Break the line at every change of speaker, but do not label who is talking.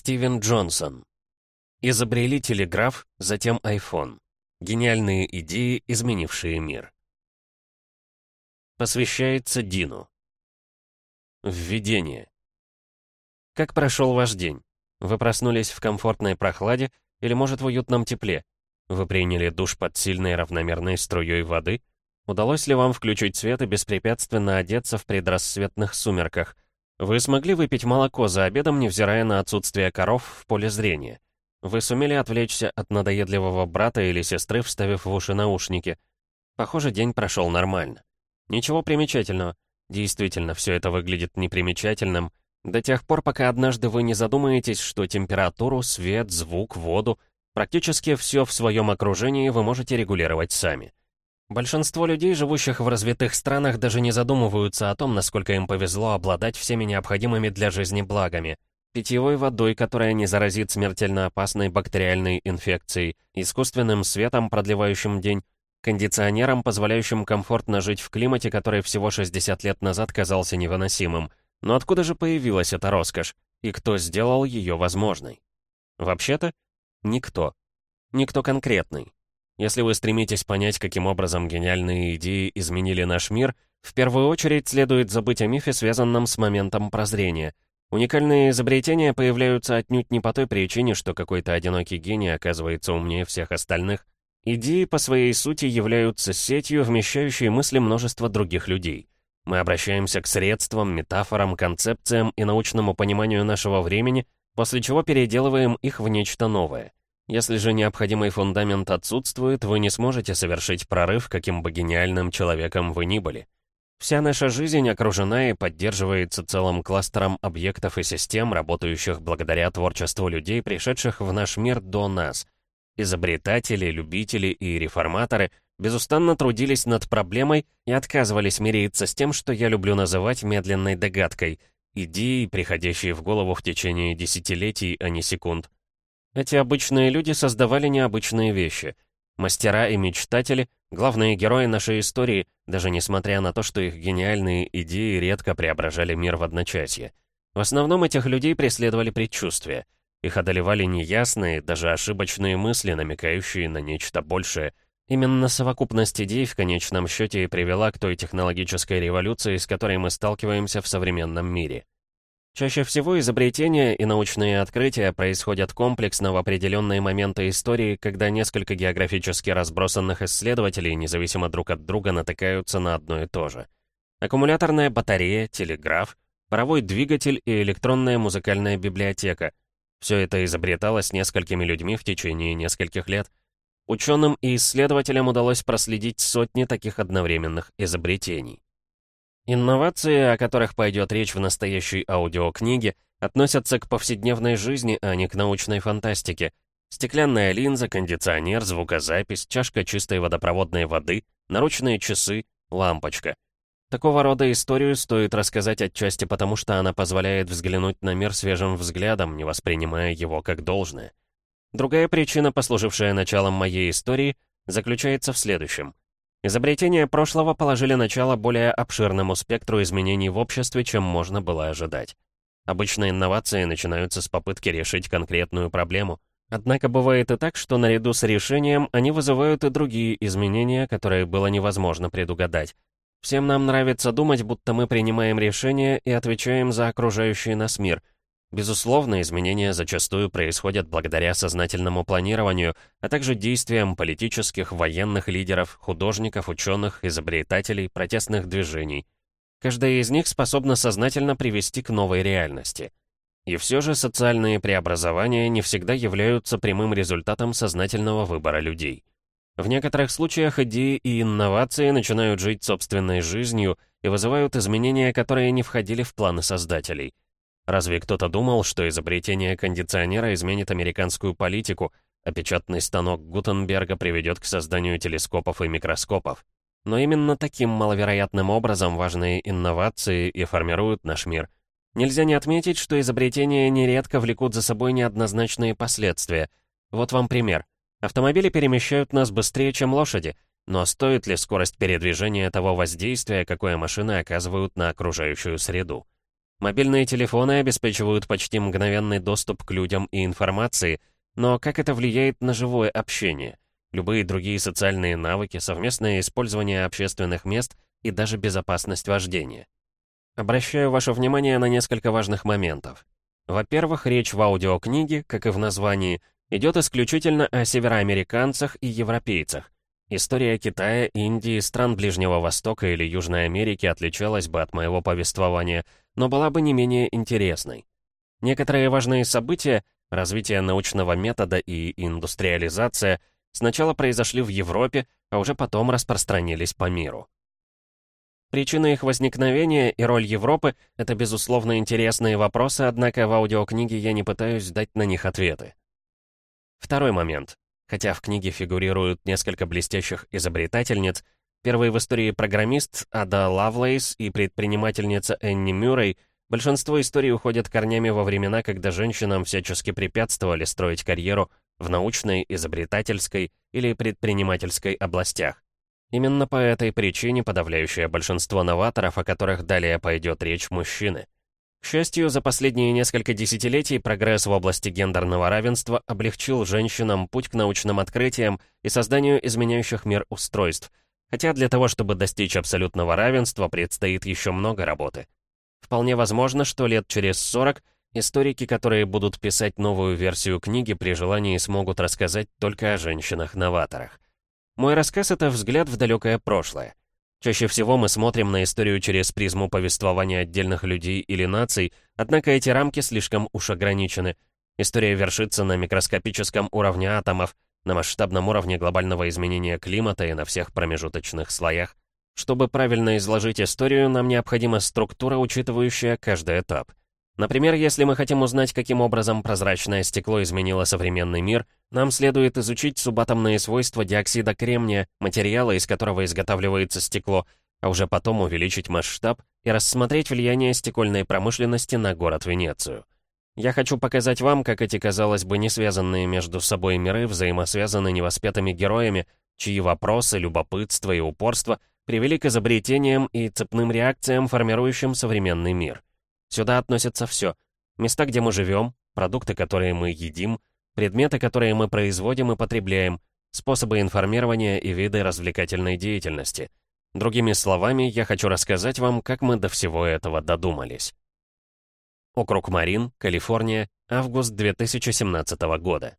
Стивен Джонсон. Изобрели телеграф, затем iPhone. Гениальные идеи, изменившие мир. Посвящается Дину. Введение. Как прошел ваш день? Вы проснулись в комфортной прохладе или, может, в уютном тепле? Вы приняли душ под сильной равномерной струей воды? Удалось ли вам включить свет и беспрепятственно одеться в предрассветных сумерках? Вы смогли выпить молоко за обедом, невзирая на отсутствие коров в поле зрения? Вы сумели отвлечься от надоедливого брата или сестры, вставив в уши наушники? Похоже, день прошел нормально. Ничего примечательного. Действительно, все это выглядит непримечательным, до тех пор, пока однажды вы не задумаетесь, что температуру, свет, звук, воду, практически все в своем окружении вы можете регулировать сами. Большинство людей, живущих в развитых странах, даже не задумываются о том, насколько им повезло обладать всеми необходимыми для жизни благами. Питьевой водой, которая не заразит смертельно опасной бактериальной инфекцией, искусственным светом, продлевающим день, кондиционером, позволяющим комфортно жить в климате, который всего 60 лет назад казался невыносимым. Но откуда же появилась эта роскошь? И кто сделал ее возможной? Вообще-то, никто. Никто конкретный. Если вы стремитесь понять, каким образом гениальные идеи изменили наш мир, в первую очередь следует забыть о мифе, связанном с моментом прозрения. Уникальные изобретения появляются отнюдь не по той причине, что какой-то одинокий гений оказывается умнее всех остальных. Идеи по своей сути являются сетью, вмещающей мысли множества других людей. Мы обращаемся к средствам, метафорам, концепциям и научному пониманию нашего времени, после чего переделываем их в нечто новое. Если же необходимый фундамент отсутствует, вы не сможете совершить прорыв, каким бы гениальным человеком вы ни были. Вся наша жизнь окружена и поддерживается целым кластером объектов и систем, работающих благодаря творчеству людей, пришедших в наш мир до нас. Изобретатели, любители и реформаторы безустанно трудились над проблемой и отказывались мириться с тем, что я люблю называть медленной догадкой, идеей, приходящей в голову в течение десятилетий, а не секунд. Эти обычные люди создавали необычные вещи. Мастера и мечтатели — главные герои нашей истории, даже несмотря на то, что их гениальные идеи редко преображали мир в одночасье. В основном этих людей преследовали предчувствия. Их одолевали неясные, даже ошибочные мысли, намекающие на нечто большее. Именно совокупность идей в конечном счете и привела к той технологической революции, с которой мы сталкиваемся в современном мире. Чаще всего изобретения и научные открытия происходят комплексно в определенные моменты истории, когда несколько географически разбросанных исследователей, независимо друг от друга, натыкаются на одно и то же. Аккумуляторная батарея, телеграф, паровой двигатель и электронная музыкальная библиотека. Все это изобреталось несколькими людьми в течение нескольких лет. Ученым и исследователям удалось проследить сотни таких одновременных изобретений. Инновации, о которых пойдет речь в настоящей аудиокниге, относятся к повседневной жизни, а не к научной фантастике. Стеклянная линза, кондиционер, звукозапись, чашка чистой водопроводной воды, наручные часы, лампочка. Такого рода историю стоит рассказать отчасти потому, что она позволяет взглянуть на мир свежим взглядом, не воспринимая его как должное. Другая причина, послужившая началом моей истории, заключается в следующем. Изобретения прошлого положили начало более обширному спектру изменений в обществе, чем можно было ожидать. Обычно инновации начинаются с попытки решить конкретную проблему. Однако бывает и так, что наряду с решением они вызывают и другие изменения, которые было невозможно предугадать. Всем нам нравится думать, будто мы принимаем решения и отвечаем за окружающий нас мир — Безусловно, изменения зачастую происходят благодаря сознательному планированию, а также действиям политических, военных лидеров, художников, ученых, изобретателей, протестных движений. Каждая из них способна сознательно привести к новой реальности. И все же социальные преобразования не всегда являются прямым результатом сознательного выбора людей. В некоторых случаях идеи и инновации начинают жить собственной жизнью и вызывают изменения, которые не входили в планы создателей — Разве кто-то думал, что изобретение кондиционера изменит американскую политику, а печатный станок Гутенберга приведет к созданию телескопов и микроскопов? Но именно таким маловероятным образом важные инновации и формируют наш мир. Нельзя не отметить, что изобретения нередко влекут за собой неоднозначные последствия. Вот вам пример. Автомобили перемещают нас быстрее, чем лошади, но стоит ли скорость передвижения того воздействия, какое машины оказывают на окружающую среду? Мобильные телефоны обеспечивают почти мгновенный доступ к людям и информации, но как это влияет на живое общение? Любые другие социальные навыки, совместное использование общественных мест и даже безопасность вождения. Обращаю ваше внимание на несколько важных моментов. Во-первых, речь в аудиокниге, как и в названии, идет исключительно о североамериканцах и европейцах. История Китая, Индии, стран Ближнего Востока или Южной Америки отличалась бы от моего повествования, но была бы не менее интересной. Некоторые важные события, развитие научного метода и индустриализация, сначала произошли в Европе, а уже потом распространились по миру. Причина их возникновения и роль Европы — это, безусловно, интересные вопросы, однако в аудиокниге я не пытаюсь дать на них ответы. Второй момент. Хотя в книге фигурируют несколько блестящих изобретательниц, первый в истории программист Ада Лавлейс и предпринимательница Энни Мюррей, большинство историй уходят корнями во времена, когда женщинам всячески препятствовали строить карьеру в научной, изобретательской или предпринимательской областях. Именно по этой причине подавляющее большинство новаторов, о которых далее пойдет речь, мужчины. К счастью, за последние несколько десятилетий прогресс в области гендерного равенства облегчил женщинам путь к научным открытиям и созданию изменяющих мир устройств, хотя для того, чтобы достичь абсолютного равенства, предстоит еще много работы. Вполне возможно, что лет через 40 историки, которые будут писать новую версию книги, при желании смогут рассказать только о женщинах-новаторах. Мой рассказ — это взгляд в далекое прошлое. Чаще всего мы смотрим на историю через призму повествования отдельных людей или наций, однако эти рамки слишком уж ограничены. История вершится на микроскопическом уровне атомов, на масштабном уровне глобального изменения климата и на всех промежуточных слоях. Чтобы правильно изложить историю, нам необходима структура, учитывающая каждый этап. Например, если мы хотим узнать, каким образом прозрачное стекло изменило современный мир, нам следует изучить субатомные свойства диоксида кремния, материала, из которого изготавливается стекло, а уже потом увеличить масштаб и рассмотреть влияние стекольной промышленности на город Венецию. Я хочу показать вам, как эти, казалось бы, не связанные между собой миры взаимосвязаны невоспетыми героями, чьи вопросы, любопытство и упорство привели к изобретениям и цепным реакциям, формирующим современный мир. Сюда относится все. Места, где мы живем, продукты, которые мы едим, предметы, которые мы производим и потребляем, способы информирования и виды развлекательной деятельности. Другими словами, я хочу рассказать вам, как мы до всего этого додумались. Округ Марин, Калифорния, август 2017 года.